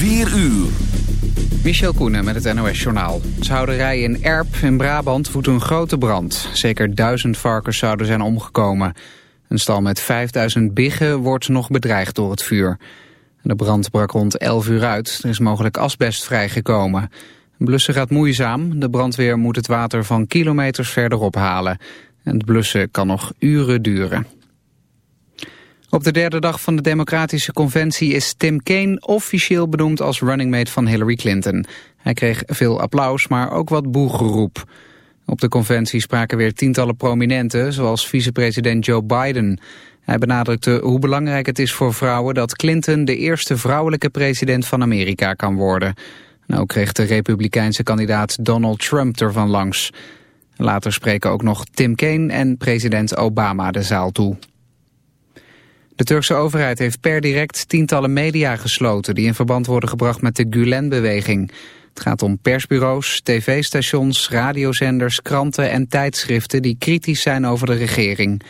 4 uur. Michel Koenen met het NOS-journaal. Zouderij in Erp in Brabant woedt een grote brand. Zeker duizend varkens zouden zijn omgekomen. Een stal met 5000 biggen wordt nog bedreigd door het vuur. De brand brak rond 11 uur uit. Er is mogelijk asbest vrijgekomen. Blussen gaat moeizaam. De brandweer moet het water van kilometers verderop halen. En het blussen kan nog uren duren. Op de derde dag van de Democratische Conventie is Tim Kaine officieel benoemd als running mate van Hillary Clinton. Hij kreeg veel applaus, maar ook wat boegeroep. Op de conventie spraken weer tientallen prominenten, zoals vicepresident Joe Biden. Hij benadrukte hoe belangrijk het is voor vrouwen dat Clinton de eerste vrouwelijke president van Amerika kan worden. En ook kreeg de republikeinse kandidaat Donald Trump ervan langs. Later spreken ook nog Tim Kaine en president Obama de zaal toe. De Turkse overheid heeft per direct tientallen media gesloten... die in verband worden gebracht met de Gulen-beweging. Het gaat om persbureaus, tv-stations, radiozenders, kranten en tijdschriften... die kritisch zijn over de regering.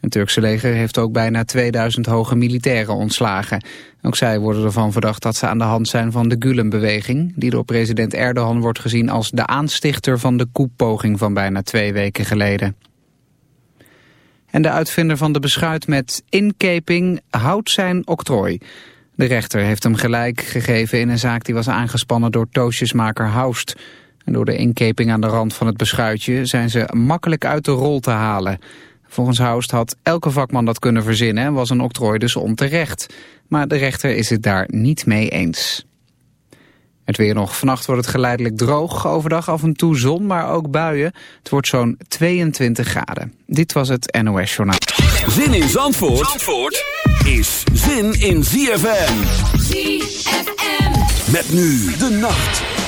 Het Turkse leger heeft ook bijna 2000 hoge militairen ontslagen. Ook zij worden ervan verdacht dat ze aan de hand zijn van de Gulen-beweging... die door president Erdogan wordt gezien als de aanstichter van de koepoging van bijna twee weken geleden. En de uitvinder van de beschuit met inkeping houdt zijn octrooi. De rechter heeft hem gelijk gegeven in een zaak die was aangespannen door toosjesmaker Haust. En door de inkeping aan de rand van het beschuitje zijn ze makkelijk uit de rol te halen. Volgens Haust had elke vakman dat kunnen verzinnen en was een octrooi dus onterecht. Maar de rechter is het daar niet mee eens. Het weer nog. Vannacht wordt het geleidelijk droog. Overdag af en toe zon, maar ook buien. Het wordt zo'n 22 graden. Dit was het NOS Journaal. Zin in Zandvoort, Zandvoort is zin in ZFM. ZFM. Met nu de nacht.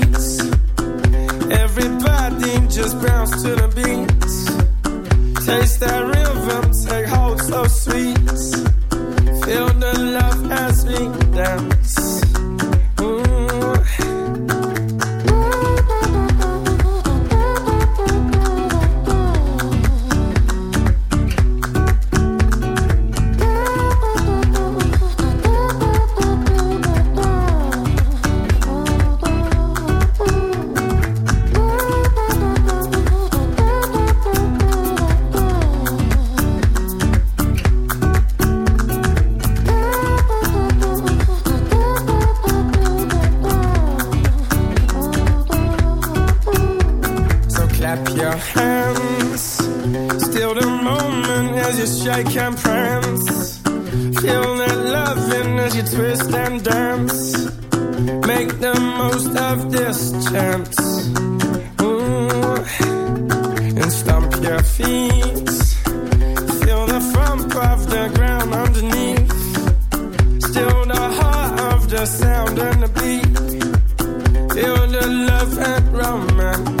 sound and the beat. Feel the love and romance.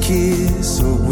kiss away.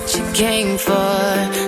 what you came for.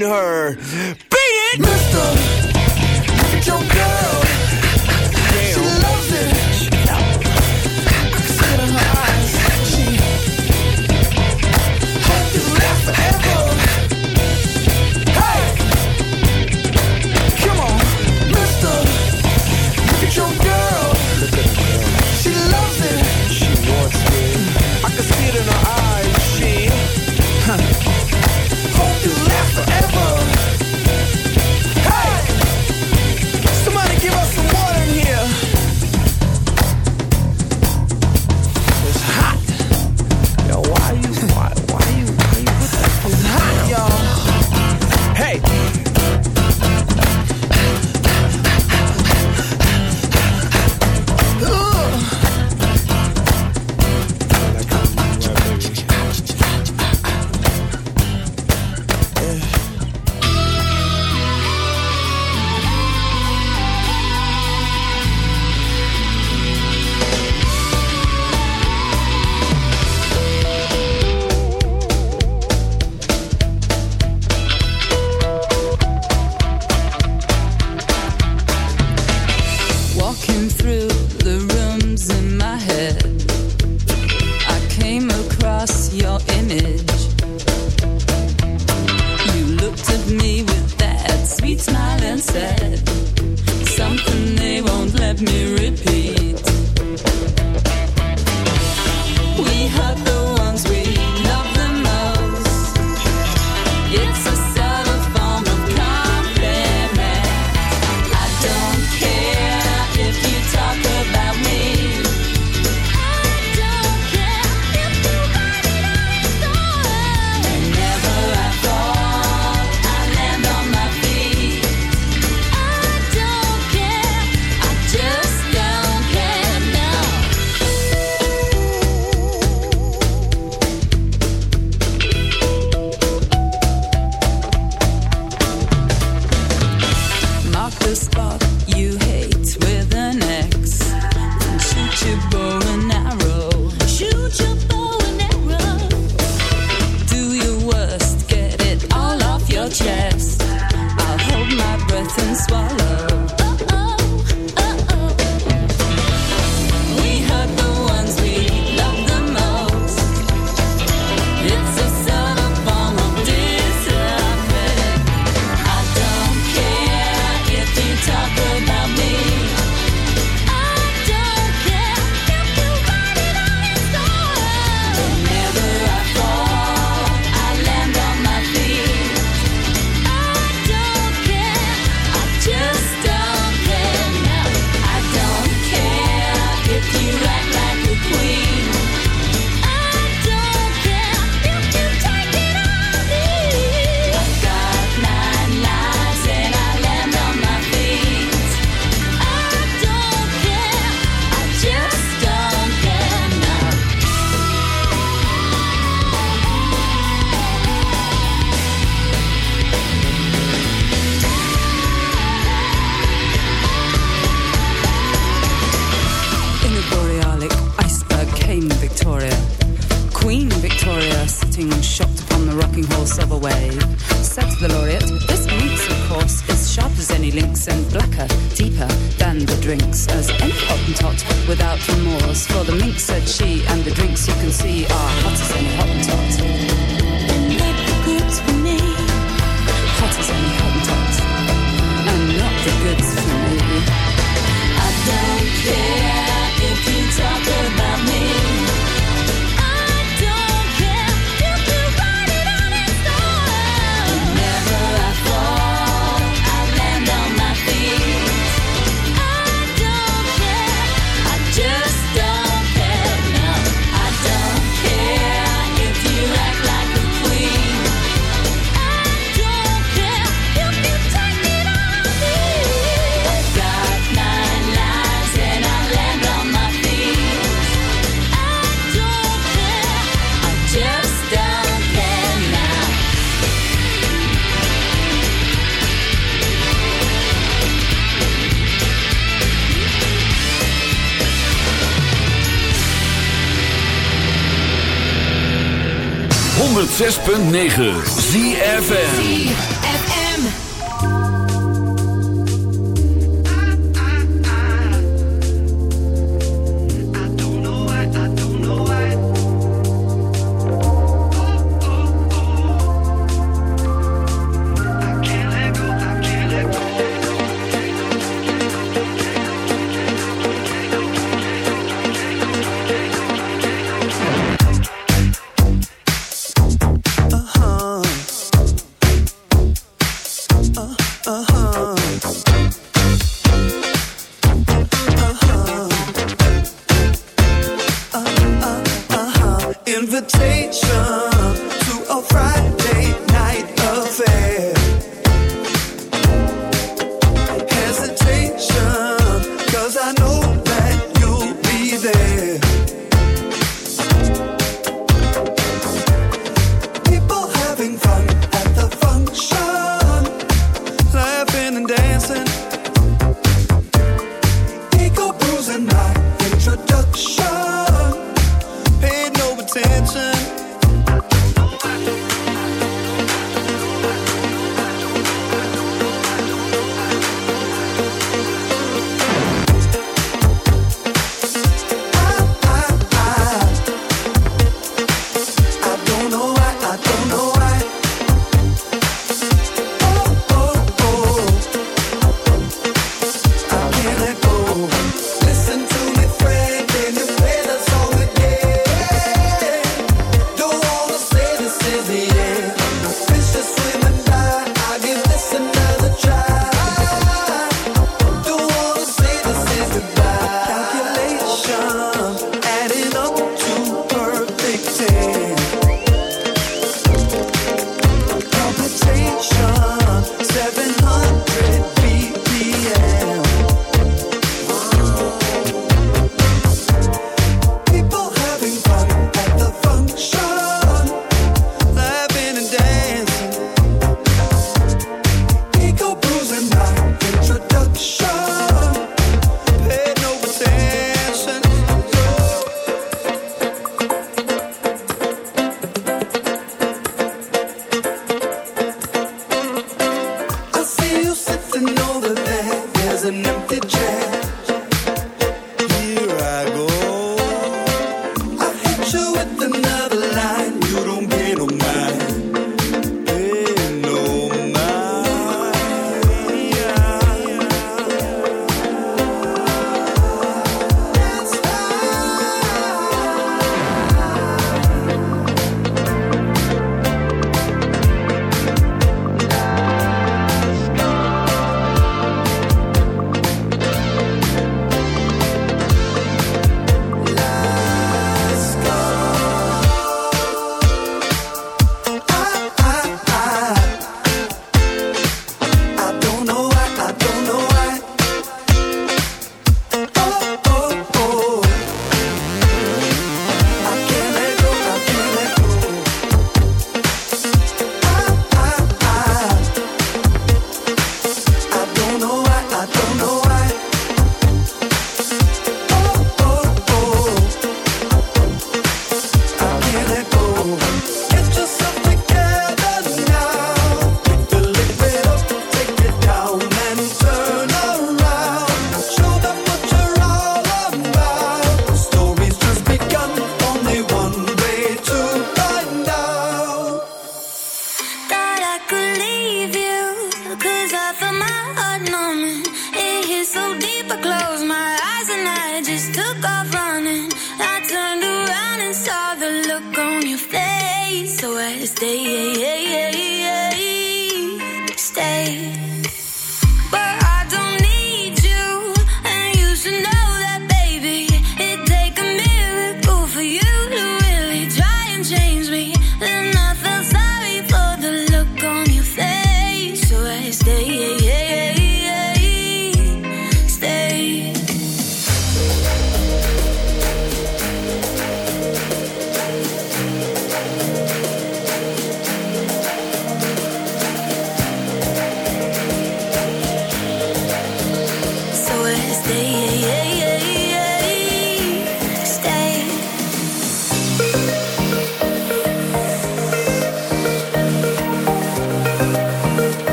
her. Beat it! Mister, your girl. blacker, deeper than the drinks as any hottentot without remorse. For the mink said she, and the drinks you can see are hot as any hottentot. And not the goods for me, hot as any hottentot, and not the goods for me. I don't care. 106.9 ZFN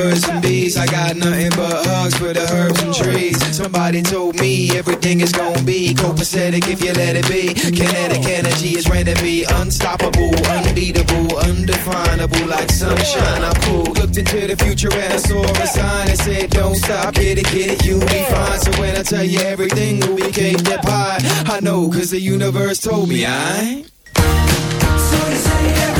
birds and bees. I got nothing but hugs for the herbs and trees. Somebody told me everything is gonna be copacetic if you let it be. Kinetic energy is ready to be unstoppable, unbeatable, undefinable, like sunshine. I cool. Looked into the future and I saw a sign that said, Don't stop, get it, get it, you'll be fine. So when I tell you everything, we became that pie. I know, cause the universe told me I. So you say everything.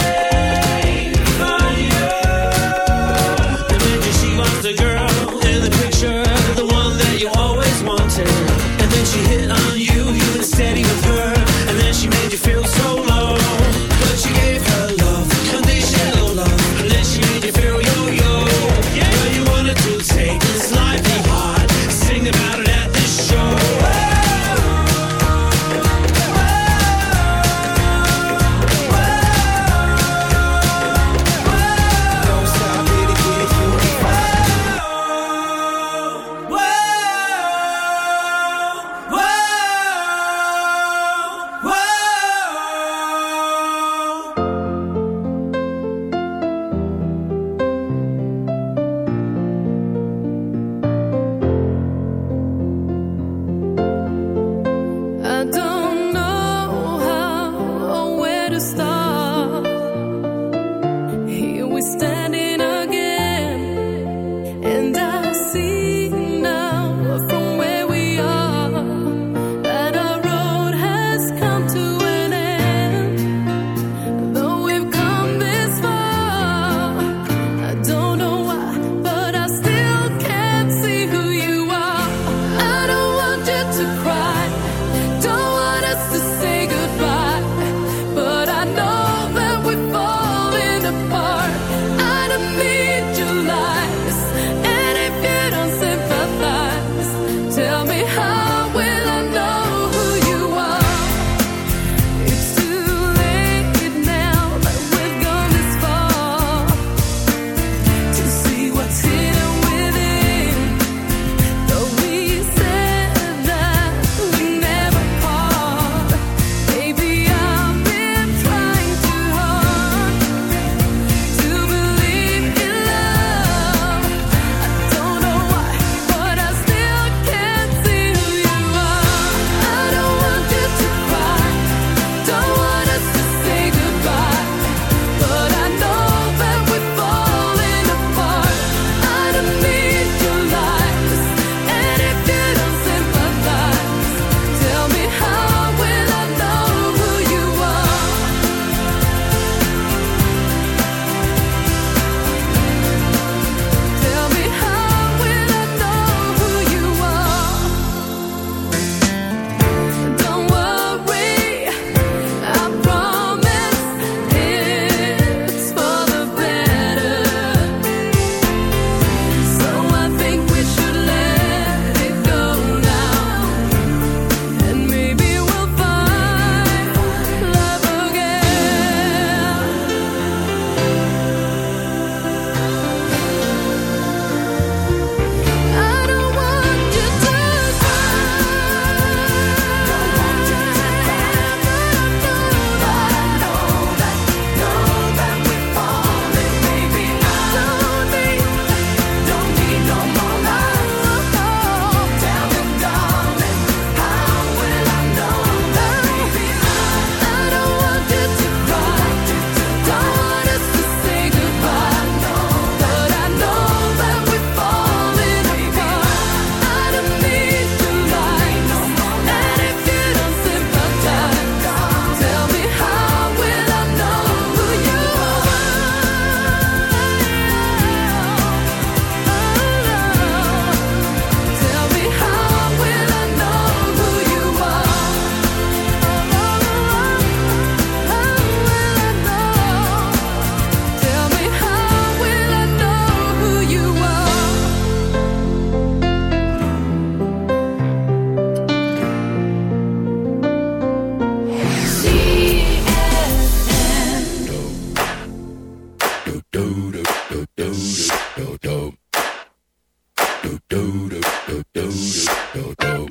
go, go.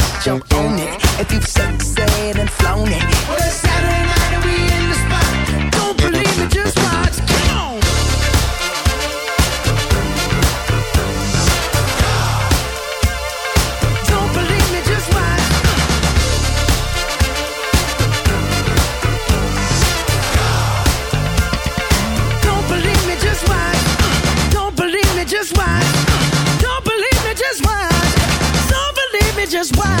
Jump on it. If you've sexed and flown it. Well, it's Saturday night and we in the spot. Don't believe me, just watch. Come on. Don't believe me, just watch. Don't believe me, just watch. Don't believe me, just watch. Don't believe me, just watch. Don't believe me, just watch.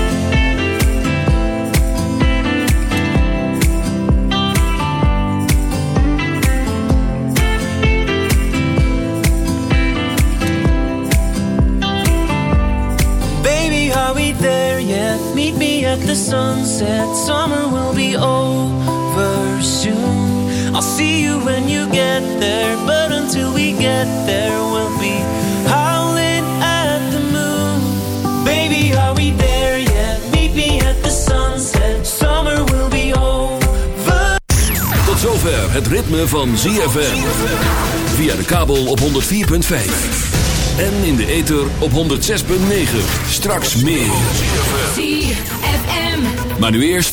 At the sunset. Summer will be over soon. I'll see you when you get there, but until we get there, we'll be howling at the moon. Baby, are we there yet? Meet me at the sunset. Summer will be over. Tot zover het ritme van ZFM. Via de kabel op 104.5. En in de ether op 106.9. Straks meer. Maar nu eerst...